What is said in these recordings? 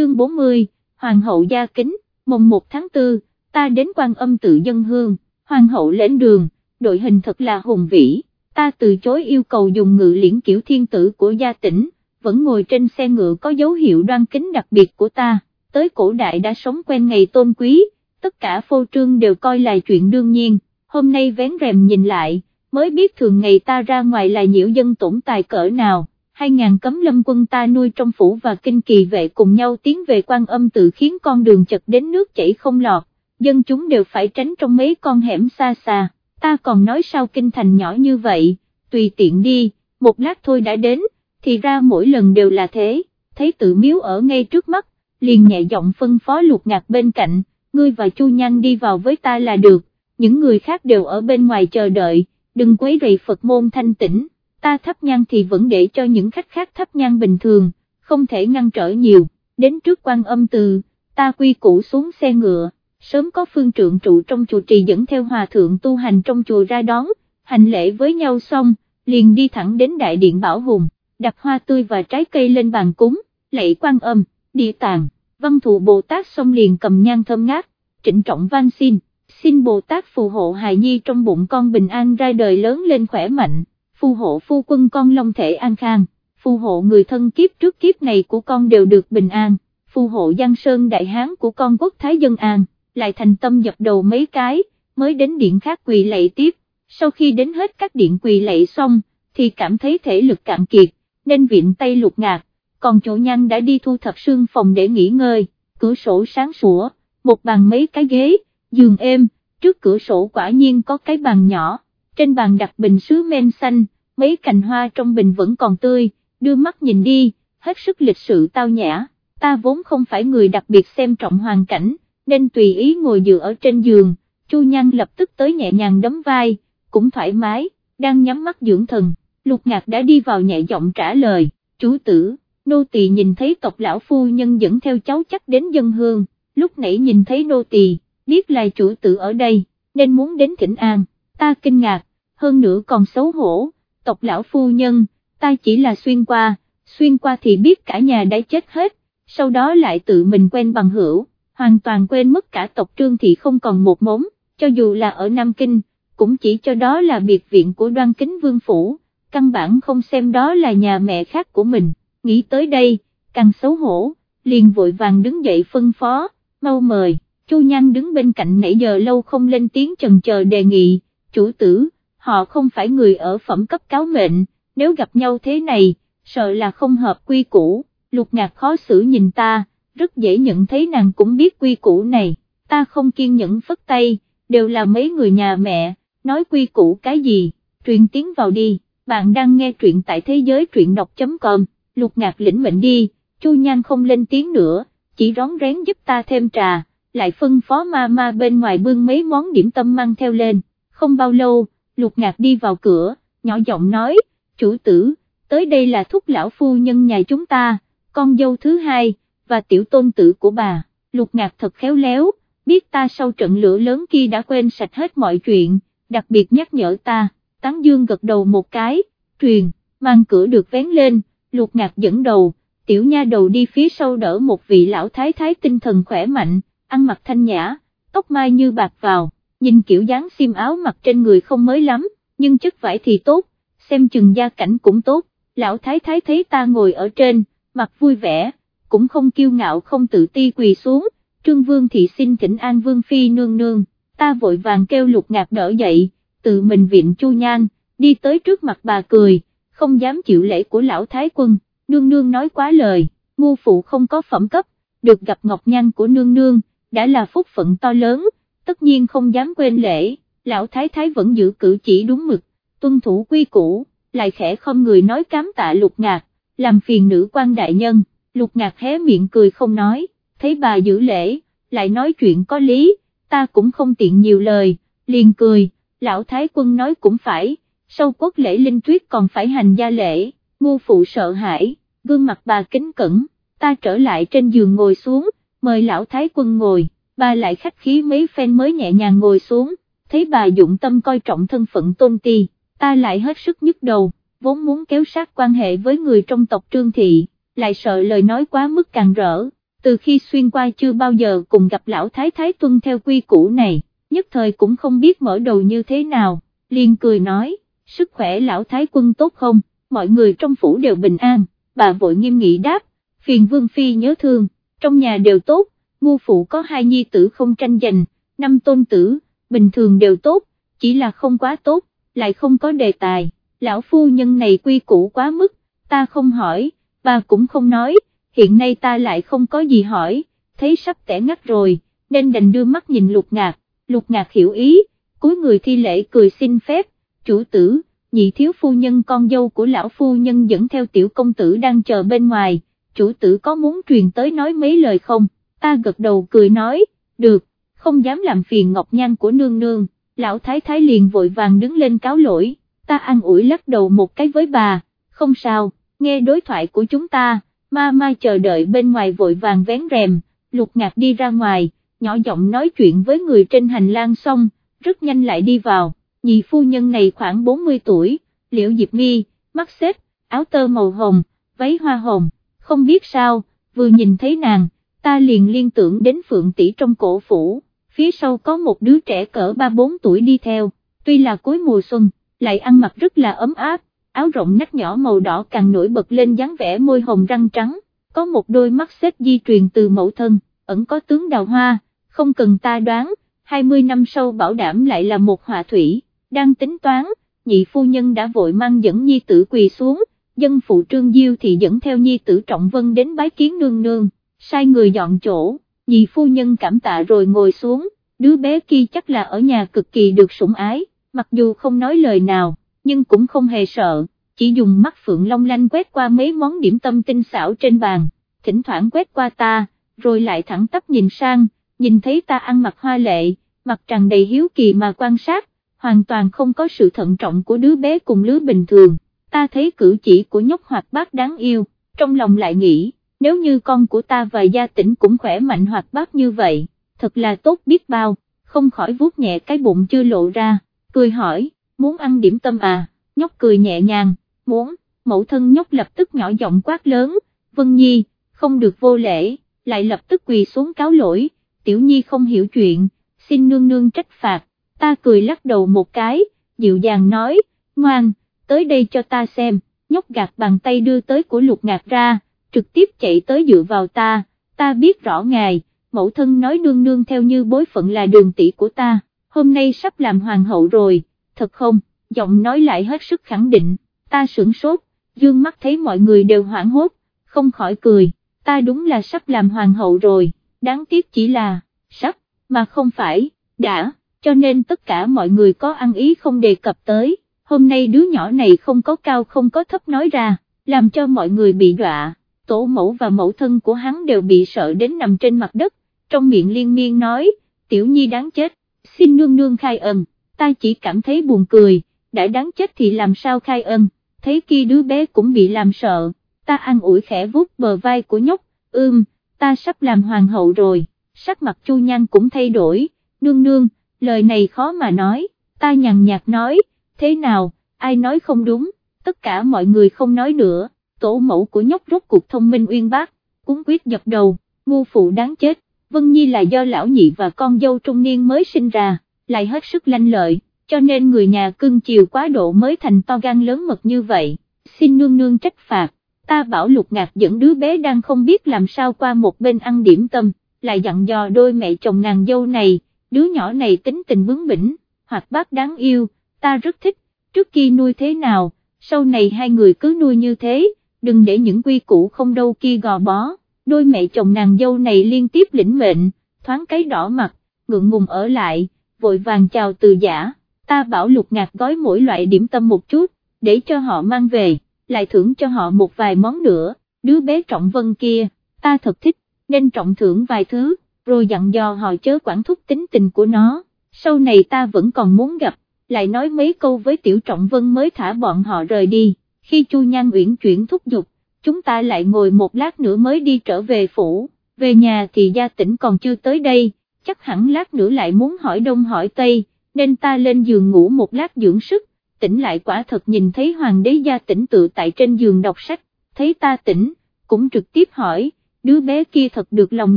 chương 40, Hoàng hậu gia kính, mùng 1 tháng 4, ta đến quan âm tự dân hương, Hoàng hậu lễn đường, đội hình thật là hùng vĩ, ta từ chối yêu cầu dùng ngự liễn kiểu thiên tử của gia tỉnh, vẫn ngồi trên xe ngựa có dấu hiệu đoan kính đặc biệt của ta, tới cổ đại đã sống quen ngày tôn quý, tất cả phô trương đều coi là chuyện đương nhiên, hôm nay vén rèm nhìn lại, mới biết thường ngày ta ra ngoài là nhiễu dân tổn tài cỡ nào hai ngàn cấm lâm quân ta nuôi trong phủ và kinh kỳ vệ cùng nhau tiến về quan âm tự khiến con đường chật đến nước chảy không lọt, dân chúng đều phải tránh trong mấy con hẻm xa xa, ta còn nói sao kinh thành nhỏ như vậy, tùy tiện đi, một lát thôi đã đến, thì ra mỗi lần đều là thế, thấy tự miếu ở ngay trước mắt, liền nhẹ giọng phân phó lục ngạc bên cạnh, ngươi và Chu Nhan đi vào với ta là được, những người khác đều ở bên ngoài chờ đợi, đừng quấy rầy Phật môn thanh tĩnh ta thắp nhang thì vẫn để cho những khách khác thắp nhang bình thường, không thể ngăn trở nhiều, đến trước quan âm từ, ta quy củ xuống xe ngựa, sớm có phương trượng trụ trong chùa trì dẫn theo hòa thượng tu hành trong chùa ra đón, hành lễ với nhau xong, liền đi thẳng đến đại điện bảo hùng, đặt hoa tươi và trái cây lên bàn cúng, lạy quan âm, địa tàng, văn thụ Bồ Tát xong liền cầm nhang thơm ngát, trịnh trọng van xin, xin Bồ Tát phù hộ hài nhi trong bụng con bình an ra đời lớn lên khỏe mạnh phù hộ phu quân con long thể an khang, phù hộ người thân kiếp trước kiếp này của con đều được bình an, phù hộ Giang Sơn Đại Hán của con quốc Thái Dân An, lại thành tâm dập đầu mấy cái, mới đến điện khác quỳ lạy tiếp, sau khi đến hết các điện quỳ lạy xong, thì cảm thấy thể lực cạn kiệt, nên viện tay lục ngạc, còn chỗ nhanh đã đi thu thập sương phòng để nghỉ ngơi, cửa sổ sáng sủa, một bàn mấy cái ghế, giường êm, trước cửa sổ quả nhiên có cái bàn nhỏ trên bàn đặt bình sứ men xanh, mấy cành hoa trong bình vẫn còn tươi, đưa mắt nhìn đi, hết sức lịch sự tao nhã, ta vốn không phải người đặc biệt xem trọng hoàn cảnh, nên tùy ý ngồi dựa ở trên giường, Chu Nhan lập tức tới nhẹ nhàng đấm vai, cũng thoải mái, đang nhắm mắt dưỡng thần, lục ngạc đã đi vào nhẹ giọng trả lời, chú tử, nô tỳ nhìn thấy tộc lão phu nhân dẫn theo cháu chắc đến dân hương, lúc nãy nhìn thấy nô tỳ, biết là chủ tử ở đây, nên muốn đến thỉnh an, ta kinh ngạc, hơn nữa còn xấu hổ, tộc lão phu nhân, ta chỉ là xuyên qua, xuyên qua thì biết cả nhà đã chết hết, sau đó lại tự mình quen bằng hữu, hoàn toàn quên mất cả tộc trương thì không còn một mống, cho dù là ở Nam Kinh, cũng chỉ cho đó là biệt viện của đoan kính vương phủ, căn bản không xem đó là nhà mẹ khác của mình, nghĩ tới đây, càng xấu hổ, liền vội vàng đứng dậy phân phó, mau mời, Chu Nhan đứng bên cạnh nãy giờ lâu không lên tiếng chần chờ đề nghị, chủ tử, họ không phải người ở phẩm cấp cáo mệnh, nếu gặp nhau thế này, sợ là không hợp quy củ, lục ngạc khó xử nhìn ta, rất dễ nhận thấy nàng cũng biết quy củ này, ta không kiên nhẫn phất tay, đều là mấy người nhà mẹ, nói quy củ cái gì, truyền tiếng vào đi, bạn đang nghe truyện tại thế giới truyện đọc.com, lục ngạc lĩnh mệnh đi, chu nhan không lên tiếng nữa, chỉ rón rén giúp ta thêm trà, lại phân phó ma ma bên ngoài bưng mấy món điểm tâm mang theo lên, không bao lâu, lục ngạc đi vào cửa, nhỏ giọng nói, chủ tử, tới đây là thúc lão phu nhân nhà chúng ta, con dâu thứ hai, và tiểu tôn tử của bà, lục ngạc thật khéo léo, biết ta sau trận lửa lớn kia đã quên sạch hết mọi chuyện, đặc biệt nhắc nhở ta, tán dương gật đầu một cái, truyền, mang cửa được vén lên, lục ngạc dẫn đầu, tiểu nha đầu đi phía sau đỡ một vị lão thái thái tinh thần khỏe mạnh, ăn mặc thanh nhã, tóc mai như bạc vào nhìn kiểu dáng xiêm áo mặc trên người không mới lắm, nhưng chất vải thì tốt, xem chừng gia cảnh cũng tốt, lão thái thái thấy ta ngồi ở trên, mặt vui vẻ, cũng không kiêu ngạo không tự ti quỳ xuống, trương vương thị xin thỉnh an vương phi nương nương, ta vội vàng kêu lục ngạc đỡ dậy, tự mình viện chu nhan, đi tới trước mặt bà cười, không dám chịu lễ của lão thái quân, nương nương nói quá lời, ngu phụ không có phẩm cấp, được gặp ngọc nhan của nương nương, đã là phúc phận to lớn tất nhiên không dám quên lễ, lão thái thái vẫn giữ cử chỉ đúng mực, tuân thủ quy củ, lại khẽ không người nói cám tạ lục ngạc, làm phiền nữ quan đại nhân, lục ngạc hé miệng cười không nói, thấy bà giữ lễ, lại nói chuyện có lý, ta cũng không tiện nhiều lời, liền cười, lão thái quân nói cũng phải, sau quốc lễ linh tuyết còn phải hành gia lễ, ngu phụ sợ hãi, gương mặt bà kính cẩn, ta trở lại trên giường ngồi xuống, mời lão thái quân ngồi bà lại khách khí mấy phen mới nhẹ nhàng ngồi xuống, thấy bà dụng tâm coi trọng thân phận tôn ti, ta lại hết sức nhức đầu, vốn muốn kéo sát quan hệ với người trong tộc trương thị, lại sợ lời nói quá mức càng rỡ, từ khi xuyên qua chưa bao giờ cùng gặp lão thái thái tuân theo quy củ này, nhất thời cũng không biết mở đầu như thế nào, liền cười nói, sức khỏe lão thái quân tốt không, mọi người trong phủ đều bình an, bà vội nghiêm nghị đáp, phiền vương phi nhớ thương, trong nhà đều tốt, ngu phụ có hai nhi tử không tranh giành, năm tôn tử, bình thường đều tốt, chỉ là không quá tốt, lại không có đề tài, lão phu nhân này quy củ quá mức, ta không hỏi, bà cũng không nói, hiện nay ta lại không có gì hỏi, thấy sắp tẻ ngắt rồi, nên đành đưa mắt nhìn lục ngạc, lục ngạc hiểu ý, cuối người thi lễ cười xin phép, chủ tử, nhị thiếu phu nhân con dâu của lão phu nhân dẫn theo tiểu công tử đang chờ bên ngoài, chủ tử có muốn truyền tới nói mấy lời không, ta gật đầu cười nói, được, không dám làm phiền ngọc nhan của nương nương, lão thái thái liền vội vàng đứng lên cáo lỗi, ta ăn ủi lắc đầu một cái với bà, không sao, nghe đối thoại của chúng ta, ma ma chờ đợi bên ngoài vội vàng vén rèm, lục ngạc đi ra ngoài, nhỏ giọng nói chuyện với người trên hành lang xong, rất nhanh lại đi vào, nhị phu nhân này khoảng 40 tuổi, liễu diệp mi, mắt xếp, áo tơ màu hồng, váy hoa hồng, không biết sao, vừa nhìn thấy nàng, ta liền liên tưởng đến phượng tỷ trong cổ phủ, phía sau có một đứa trẻ cỡ 3-4 tuổi đi theo, tuy là cuối mùa xuân, lại ăn mặc rất là ấm áp, áo rộng nách nhỏ màu đỏ càng nổi bật lên dáng vẻ môi hồng răng trắng, có một đôi mắt xếp di truyền từ mẫu thân, ẩn có tướng đào hoa, không cần ta đoán, 20 năm sau bảo đảm lại là một họa thủy, đang tính toán, nhị phu nhân đã vội mang dẫn nhi tử quỳ xuống, dân phụ trương diêu thì dẫn theo nhi tử trọng vân đến bái kiến nương nương, sai người dọn chỗ, nhị phu nhân cảm tạ rồi ngồi xuống, đứa bé kia chắc là ở nhà cực kỳ được sủng ái, mặc dù không nói lời nào, nhưng cũng không hề sợ, chỉ dùng mắt phượng long lanh quét qua mấy món điểm tâm tinh xảo trên bàn, thỉnh thoảng quét qua ta, rồi lại thẳng tắp nhìn sang, nhìn thấy ta ăn mặc hoa lệ, mặt tràn đầy hiếu kỳ mà quan sát, hoàn toàn không có sự thận trọng của đứa bé cùng lứa bình thường, ta thấy cử chỉ của nhóc hoạt bát đáng yêu, trong lòng lại nghĩ, nếu như con của ta và gia tỉnh cũng khỏe mạnh hoạt bát như vậy, thật là tốt biết bao, không khỏi vuốt nhẹ cái bụng chưa lộ ra, cười hỏi, muốn ăn điểm tâm à, nhóc cười nhẹ nhàng, muốn, mẫu thân nhóc lập tức nhỏ giọng quát lớn, Vân Nhi, không được vô lễ, lại lập tức quỳ xuống cáo lỗi, Tiểu Nhi không hiểu chuyện, xin nương nương trách phạt, ta cười lắc đầu một cái, dịu dàng nói, ngoan, tới đây cho ta xem, nhóc gạt bàn tay đưa tới của lục ngạc ra, trực tiếp chạy tới dựa vào ta, ta biết rõ ngài, mẫu thân nói nương nương theo như bối phận là đường tỷ của ta, hôm nay sắp làm hoàng hậu rồi, thật không, giọng nói lại hết sức khẳng định, ta sửng sốt, dương mắt thấy mọi người đều hoảng hốt, không khỏi cười, ta đúng là sắp làm hoàng hậu rồi, đáng tiếc chỉ là, sắp, mà không phải, đã, cho nên tất cả mọi người có ăn ý không đề cập tới, hôm nay đứa nhỏ này không có cao không có thấp nói ra, làm cho mọi người bị đọa, tổ mẫu và mẫu thân của hắn đều bị sợ đến nằm trên mặt đất, trong miệng liên miên nói, tiểu nhi đáng chết, xin nương nương khai ân, ta chỉ cảm thấy buồn cười, đã đáng chết thì làm sao khai ân, thấy kia đứa bé cũng bị làm sợ, ta an ủi khẽ vuốt bờ vai của nhóc, ưm, ta sắp làm hoàng hậu rồi, sắc mặt chu nhan cũng thay đổi, nương nương, lời này khó mà nói, ta nhàn nhạt nói, thế nào, ai nói không đúng, tất cả mọi người không nói nữa, tổ mẫu của nhóc rốt cuộc thông minh uyên bác, cũng quyết dập đầu, ngu phụ đáng chết, Vân Nhi là do lão nhị và con dâu trung niên mới sinh ra, lại hết sức lanh lợi, cho nên người nhà cưng chiều quá độ mới thành to gan lớn mật như vậy, xin nương nương trách phạt, ta bảo lục ngạc dẫn đứa bé đang không biết làm sao qua một bên ăn điểm tâm, lại dặn dò đôi mẹ chồng nàng dâu này, đứa nhỏ này tính tình bướng bỉnh, hoặc bác đáng yêu, ta rất thích, trước khi nuôi thế nào, sau này hai người cứ nuôi như thế, đừng để những quy củ không đâu kia gò bó, đôi mẹ chồng nàng dâu này liên tiếp lĩnh mệnh, thoáng cái đỏ mặt, ngượng ngùng ở lại, vội vàng chào từ giả, ta bảo lục ngạc gói mỗi loại điểm tâm một chút, để cho họ mang về, lại thưởng cho họ một vài món nữa, đứa bé trọng vân kia, ta thật thích, nên trọng thưởng vài thứ, rồi dặn dò họ chớ quản thúc tính tình của nó, sau này ta vẫn còn muốn gặp, lại nói mấy câu với tiểu trọng vân mới thả bọn họ rời đi, khi Chu Nhan Uyển chuyển thúc giục, chúng ta lại ngồi một lát nữa mới đi trở về phủ, về nhà thì gia tỉnh còn chưa tới đây, chắc hẳn lát nữa lại muốn hỏi đông hỏi tây, nên ta lên giường ngủ một lát dưỡng sức, tỉnh lại quả thật nhìn thấy hoàng đế gia tỉnh tự tại trên giường đọc sách, thấy ta tỉnh, cũng trực tiếp hỏi, đứa bé kia thật được lòng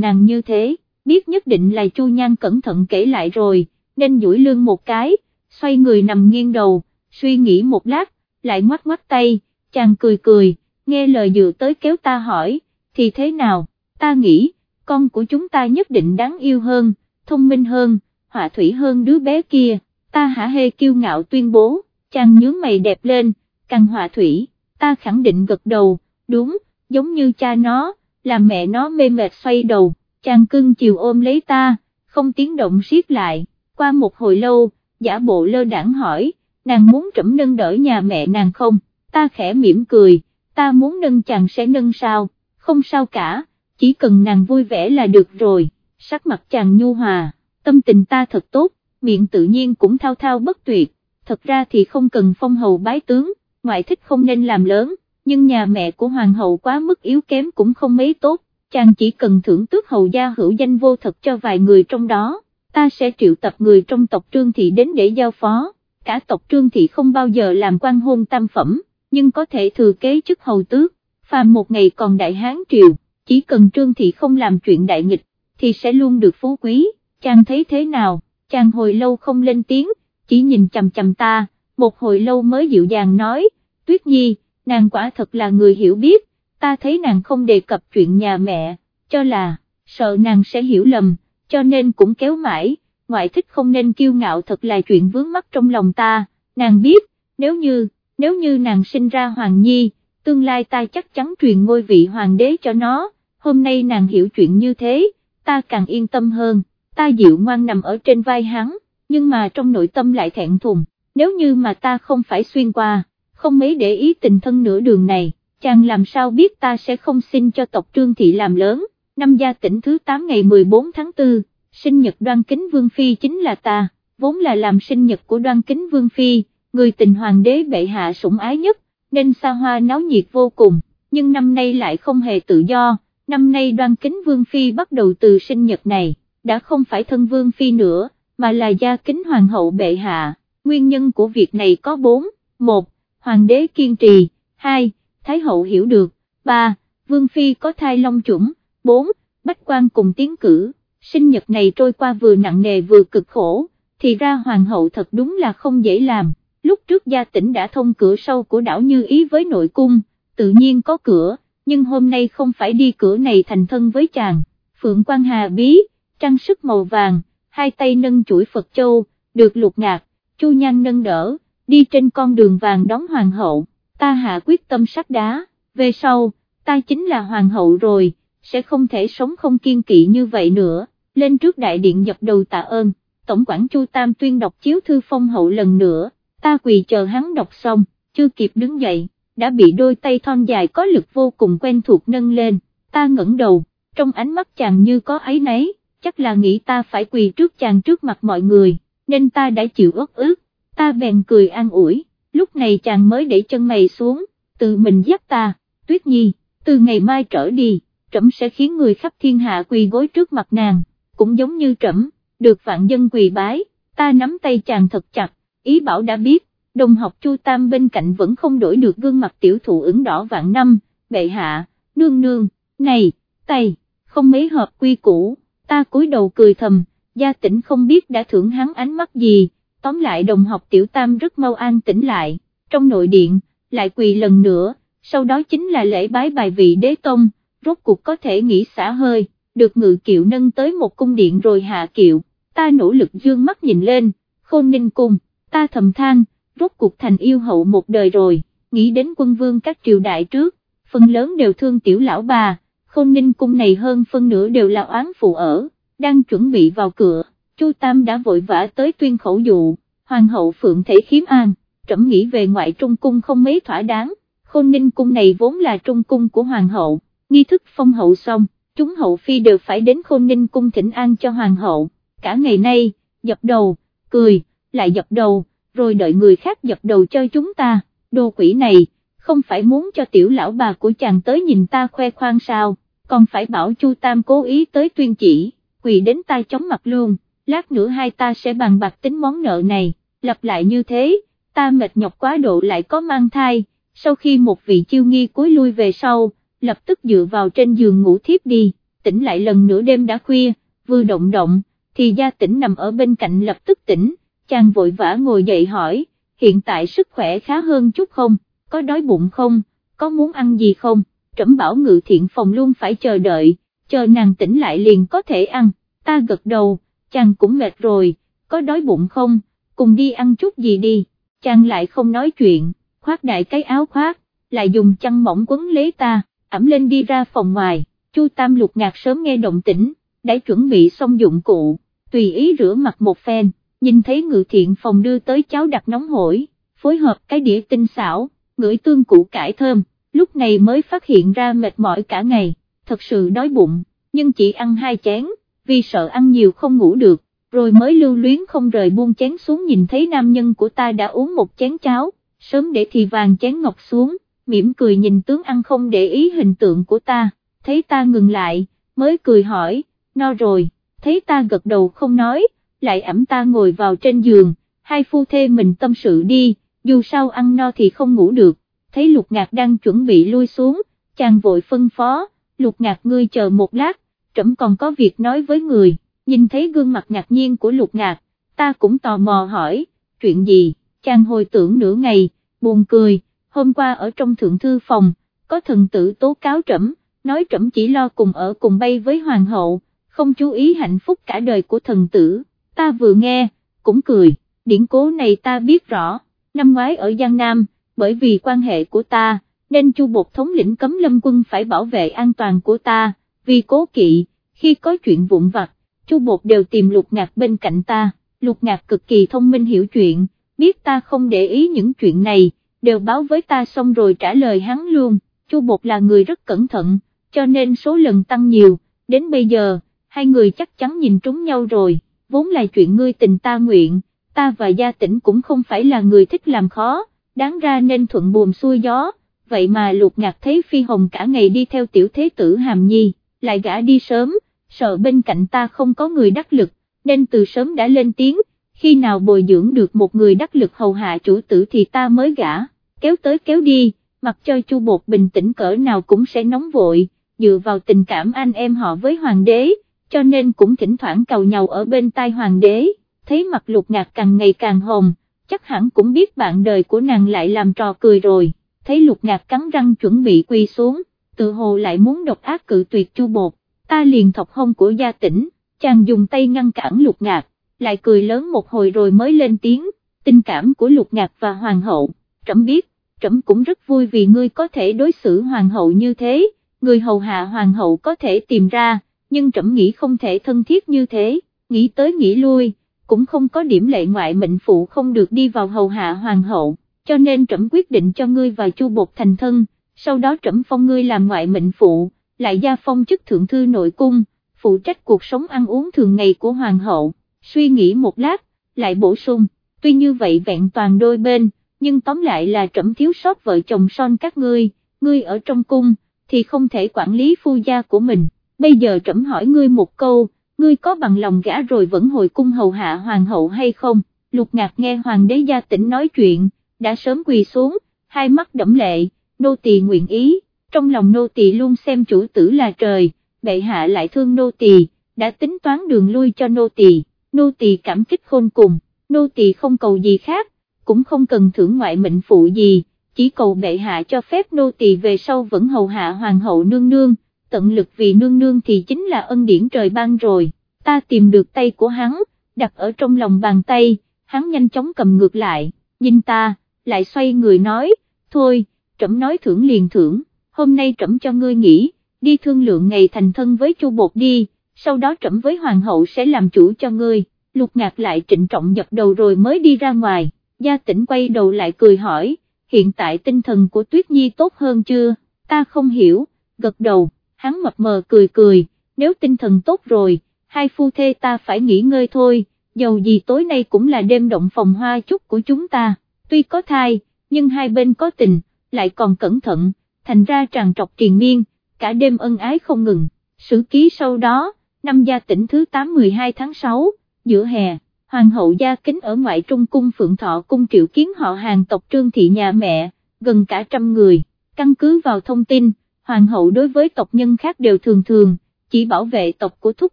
nàng như thế, biết nhất định là Chu Nhan cẩn thận kể lại rồi, nên duỗi lưng một cái, xoay người nằm nghiêng đầu, suy nghĩ một lát, lại ngoắt ngoắt tay, chàng cười cười, nghe lời dự tới kéo ta hỏi, thì thế nào, ta nghĩ, con của chúng ta nhất định đáng yêu hơn, thông minh hơn, họa thủy hơn đứa bé kia, ta hả hê kiêu ngạo tuyên bố, chàng nhướng mày đẹp lên, càng họa thủy, ta khẳng định gật đầu, đúng, giống như cha nó, làm mẹ nó mê mệt xoay đầu, chàng cưng chiều ôm lấy ta, không tiếng động siết lại, qua một hồi lâu, giả bộ lơ đảng hỏi, nàng muốn trẫm nâng đỡ nhà mẹ nàng không, ta khẽ mỉm cười, ta muốn nâng chàng sẽ nâng sao, không sao cả, chỉ cần nàng vui vẻ là được rồi, sắc mặt chàng nhu hòa, tâm tình ta thật tốt, miệng tự nhiên cũng thao thao bất tuyệt, thật ra thì không cần phong hầu bái tướng, ngoại thích không nên làm lớn, nhưng nhà mẹ của hoàng hậu quá mức yếu kém cũng không mấy tốt, chàng chỉ cần thưởng tước hầu gia hữu danh vô thật cho vài người trong đó, ta sẽ triệu tập người trong tộc trương thị đến để giao phó, cả tộc trương thị không bao giờ làm quan hôn tam phẩm, nhưng có thể thừa kế chức hầu tước, phàm một ngày còn đại hán triều, chỉ cần trương thị không làm chuyện đại nghịch, thì sẽ luôn được phú quý, chàng thấy thế nào, chàng hồi lâu không lên tiếng, chỉ nhìn chầm chầm ta, một hồi lâu mới dịu dàng nói, tuyết nhi, nàng quả thật là người hiểu biết, ta thấy nàng không đề cập chuyện nhà mẹ, cho là, sợ nàng sẽ hiểu lầm, cho nên cũng kéo mãi, ngoại thích không nên kiêu ngạo thật là chuyện vướng mắc trong lòng ta, nàng biết, nếu như, nếu như nàng sinh ra hoàng nhi, tương lai ta chắc chắn truyền ngôi vị hoàng đế cho nó, hôm nay nàng hiểu chuyện như thế, ta càng yên tâm hơn, ta dịu ngoan nằm ở trên vai hắn, nhưng mà trong nội tâm lại thẹn thùng, nếu như mà ta không phải xuyên qua, không mấy để ý tình thân nửa đường này, chàng làm sao biết ta sẽ không xin cho tộc trương thị làm lớn, năm gia tỉnh thứ 8 ngày 14 tháng 4, sinh nhật đoan kính vương phi chính là ta, vốn là làm sinh nhật của đoan kính vương phi, người tình hoàng đế bệ hạ sủng ái nhất, nên xa hoa náo nhiệt vô cùng, nhưng năm nay lại không hề tự do, năm nay đoan kính vương phi bắt đầu từ sinh nhật này, đã không phải thân vương phi nữa, mà là gia kính hoàng hậu bệ hạ, nguyên nhân của việc này có bốn, một, hoàng đế kiên trì, hai, thái hậu hiểu được, ba, vương phi có thai long chủng, bốn, bách quan cùng tiến cử, sinh nhật này trôi qua vừa nặng nề vừa cực khổ, thì ra hoàng hậu thật đúng là không dễ làm, lúc trước gia tỉnh đã thông cửa sâu của đảo Như Ý với nội cung, tự nhiên có cửa, nhưng hôm nay không phải đi cửa này thành thân với chàng, Phượng Quan Hà Bí, trang sức màu vàng, hai tay nâng chuỗi Phật Châu, được lục ngạc, Chu Nhan nâng đỡ, đi trên con đường vàng đón hoàng hậu, ta hạ quyết tâm sắt đá, về sau, ta chính là hoàng hậu rồi, sẽ không thể sống không kiên kỵ như vậy nữa, lên trước đại điện dập đầu tạ ơn, tổng quản Chu Tam tuyên đọc chiếu thư phong hậu lần nữa, ta quỳ chờ hắn đọc xong, chưa kịp đứng dậy, đã bị đôi tay thon dài có lực vô cùng quen thuộc nâng lên, ta ngẩng đầu, trong ánh mắt chàng như có ấy nấy, chắc là nghĩ ta phải quỳ trước chàng trước mặt mọi người, nên ta đã chịu ớt ướt ta bèn cười an ủi, lúc này chàng mới để chân mày xuống, tự mình dắt ta, tuyết nhi, từ ngày mai trở đi, trẫm sẽ khiến người khắp thiên hạ quỳ gối trước mặt nàng, cũng giống như trẫm, được vạn dân quỳ bái, ta nắm tay chàng thật chặt, ý bảo đã biết, đồng học Chu Tam bên cạnh vẫn không đổi được gương mặt tiểu thụ ứng đỏ vạn năm, bệ hạ, nương nương, này, tay, không mấy hợp quy củ, ta cúi đầu cười thầm, gia tỉnh không biết đã thưởng hắn ánh mắt gì, tóm lại đồng học tiểu tam rất mau an tĩnh lại, trong nội điện, lại quỳ lần nữa, sau đó chính là lễ bái bài vị đế tông, rốt cuộc có thể nghỉ xả hơi, được ngự kiệu nâng tới một cung điện rồi hạ kiệu, ta nỗ lực dương mắt nhìn lên, khôn ninh cung, ta thầm than, rốt cuộc thành yêu hậu một đời rồi, nghĩ đến quân vương các triều đại trước, phần lớn đều thương tiểu lão bà, khôn ninh cung này hơn phân nửa đều là oán phụ ở, đang chuẩn bị vào cửa, Chu Tam đã vội vã tới tuyên khẩu dụ, hoàng hậu phượng thể khiếm an, trẫm nghĩ về ngoại trung cung không mấy thỏa đáng, khôn ninh cung này vốn là trung cung của hoàng hậu, nghi thức phong hậu xong, chúng hậu phi đều phải đến khôn ninh cung thỉnh an cho hoàng hậu, cả ngày nay, dập đầu, cười, lại dập đầu, rồi đợi người khác dập đầu cho chúng ta, đồ quỷ này, không phải muốn cho tiểu lão bà của chàng tới nhìn ta khoe khoang sao, còn phải bảo Chu Tam cố ý tới tuyên chỉ, quỳ đến tai chống mặt luôn, lát nữa hai ta sẽ bàn bạc tính món nợ này, lặp lại như thế, ta mệt nhọc quá độ lại có mang thai, sau khi một vị chiêu nghi cuối lui về sau, lập tức dựa vào trên giường ngủ thiếp đi, tỉnh lại lần nữa đêm đã khuya, vừa động động, thì gia tỉnh nằm ở bên cạnh lập tức tỉnh, chàng vội vã ngồi dậy hỏi, hiện tại sức khỏe khá hơn chút không, có đói bụng không, có muốn ăn gì không, trẫm bảo ngự thiện phòng luôn phải chờ đợi, chờ nàng tỉnh lại liền có thể ăn, ta gật đầu, chàng cũng mệt rồi, có đói bụng không, cùng đi ăn chút gì đi, chàng lại không nói chuyện, khoác đại cái áo khoác, lại dùng chăn mỏng quấn lấy ta, ẩm lên đi ra phòng ngoài, Chu Tam lục ngạc sớm nghe động tĩnh, đã chuẩn bị xong dụng cụ, tùy ý rửa mặt một phen, nhìn thấy ngự thiện phòng đưa tới cháo đặc nóng hổi, phối hợp cái đĩa tinh xảo, ngửi tương củ cải thơm, lúc này mới phát hiện ra mệt mỏi cả ngày, thật sự đói bụng, nhưng chỉ ăn hai chén, vì sợ ăn nhiều không ngủ được, rồi mới lưu luyến không rời buông chén xuống nhìn thấy nam nhân của ta đã uống một chén cháo, sớm để thì vàng chén ngọc xuống, mỉm cười nhìn tướng ăn không để ý hình tượng của ta, thấy ta ngừng lại, mới cười hỏi, no rồi, thấy ta gật đầu không nói, lại ẩm ta ngồi vào trên giường, hai phu thê mình tâm sự đi, dù sao ăn no thì không ngủ được, thấy lục ngạc đang chuẩn bị lui xuống, chàng vội phân phó, lục ngạc ngươi chờ một lát, trẫm còn có việc nói với người, nhìn thấy gương mặt ngạc nhiên của lục ngạc, ta cũng tò mò hỏi, chuyện gì, chàng hồi tưởng nửa ngày, buồn cười, hôm qua ở trong thượng thư phòng, có thần tử tố cáo trẫm, nói trẫm chỉ lo cùng ở cùng bay với hoàng hậu, không chú ý hạnh phúc cả đời của thần tử, ta vừa nghe, cũng cười, điển cố này ta biết rõ, năm ngoái ở Giang Nam, bởi vì quan hệ của ta, nên chu bột thống lĩnh cấm lâm quân phải bảo vệ an toàn của ta, vì cố kỵ, khi có chuyện vụn vặt, chu bột đều tìm lục ngạc bên cạnh ta, lục ngạc cực kỳ thông minh hiểu chuyện, biết ta không để ý những chuyện này, đều báo với ta xong rồi trả lời hắn luôn, chu bột là người rất cẩn thận, cho nên số lần tăng nhiều, đến bây giờ, hai người chắc chắn nhìn trúng nhau rồi, vốn là chuyện ngươi tình ta nguyện, ta và gia tỉnh cũng không phải là người thích làm khó, đáng ra nên thuận buồm xuôi gió, vậy mà lục ngạc thấy phi hồng cả ngày đi theo tiểu thế tử hàm nhi, lại gã đi sớm, sợ bên cạnh ta không có người đắc lực, nên từ sớm đã lên tiếng, khi nào bồi dưỡng được một người đắc lực hầu hạ chủ tử thì ta mới gã, kéo tới kéo đi, mặc cho chu bột bình tĩnh cỡ nào cũng sẽ nóng vội, dựa vào tình cảm anh em họ với hoàng đế, cho nên cũng thỉnh thoảng cầu nhau ở bên tai hoàng đế, thấy mặt lục ngạc càng ngày càng hồng, chắc hẳn cũng biết bạn đời của nàng lại làm trò cười rồi, thấy lục ngạc cắn răng chuẩn bị quy xuống, tự hồ lại muốn độc ác cự tuyệt chu bột, ta liền thọc hông của gia tỉnh, chàng dùng tay ngăn cản lục ngạc, lại cười lớn một hồi rồi mới lên tiếng, tình cảm của lục ngạc và hoàng hậu, trẫm biết, trẫm cũng rất vui vì ngươi có thể đối xử hoàng hậu như thế, người hầu hạ hoàng hậu có thể tìm ra, nhưng trẫm nghĩ không thể thân thiết như thế, nghĩ tới nghĩ lui, cũng không có điểm lệ ngoại mệnh phụ không được đi vào hầu hạ hoàng hậu, cho nên trẫm quyết định cho ngươi và chu bột thành thân, sau đó trẫm phong ngươi làm ngoại mệnh phụ, lại gia phong chức thượng thư nội cung, phụ trách cuộc sống ăn uống thường ngày của hoàng hậu, suy nghĩ một lát, lại bổ sung, tuy như vậy vẹn toàn đôi bên, nhưng tóm lại là trẫm thiếu sót vợ chồng son các ngươi, ngươi ở trong cung, thì không thể quản lý phu gia của mình, bây giờ trẫm hỏi ngươi một câu, ngươi có bằng lòng gã rồi vẫn hồi cung hầu hạ hoàng hậu hay không, lục ngạc nghe hoàng đế gia tỉnh nói chuyện, đã sớm quỳ xuống, hai mắt đẫm lệ, nô tỳ nguyện ý, trong lòng nô tỳ luôn xem chủ tử là trời, bệ hạ lại thương nô tỳ, đã tính toán đường lui cho nô tỳ, nô tỳ cảm kích khôn cùng, nô tỳ không cầu gì khác, cũng không cần thưởng ngoại mệnh phụ gì, chỉ cầu bệ hạ cho phép nô tỳ về sau vẫn hầu hạ hoàng hậu nương nương, tận lực vì nương nương thì chính là ân điển trời ban rồi, ta tìm được tay của hắn, đặt ở trong lòng bàn tay, hắn nhanh chóng cầm ngược lại, nhìn ta, lại xoay người nói, thôi, trẫm nói thưởng liền thưởng, hôm nay trẫm cho ngươi nghỉ, đi thương lượng ngày thành thân với chu bột đi, sau đó trẫm với hoàng hậu sẽ làm chủ cho ngươi, lục ngạc lại trịnh trọng dập đầu rồi mới đi ra ngoài, gia tỉnh quay đầu lại cười hỏi, hiện tại tinh thần của Tuyết Nhi tốt hơn chưa, ta không hiểu, gật đầu, hắn mập mờ cười cười, nếu tinh thần tốt rồi, hai phu thê ta phải nghỉ ngơi thôi, dầu gì tối nay cũng là đêm động phòng hoa chúc của chúng ta, tuy có thai, nhưng hai bên có tình, lại còn cẩn thận, thành ra tràn trọc triền miên, cả đêm ân ái không ngừng, sử ký sau đó, năm gia tỉnh thứ 8-12 tháng 6, giữa hè. Hoàng hậu gia kính ở ngoại trung cung phượng thọ cung triệu kiến họ hàng tộc trương thị nhà mẹ, gần cả trăm người, căn cứ vào thông tin, hoàng hậu đối với tộc nhân khác đều thường thường, chỉ bảo vệ tộc của thúc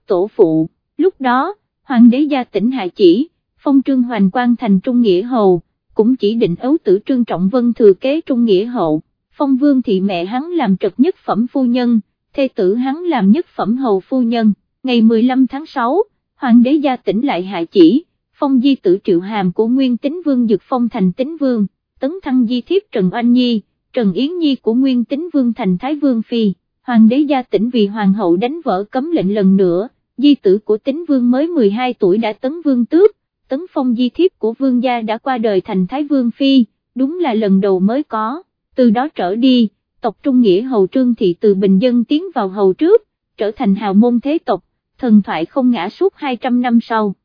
tổ phụ, lúc đó, hoàng đế gia tỉnh hạ chỉ, phong trương hoành quan thành trung nghĩa hầu, cũng chỉ định ấu tử trương trọng vân thừa kế trung nghĩa hậu, phong vương thị mẹ hắn làm trật nhất phẩm phu nhân, thê tử hắn làm nhất phẩm hầu phu nhân, ngày 15 tháng 6, hoàng đế gia tỉnh lại hạ chỉ, phong di tử triệu hàm của nguyên tính vương dược phong thành tính vương, tấn thăng di thiếp Trần Anh Nhi, Trần Yến Nhi của nguyên tính vương thành Thái Vương Phi, hoàng đế gia tỉnh vì hoàng hậu đánh vỡ cấm lệnh lần nữa, di tử của tính vương mới 12 tuổi đã tấn vương tước, tấn phong di thiếp của vương gia đã qua đời thành Thái Vương Phi, đúng là lần đầu mới có, từ đó trở đi, tộc Trung Nghĩa hầu trương thị từ bình dân tiến vào hầu trước, trở thành hào môn thế tộc, thần thoại không ngã suốt 200 năm sau.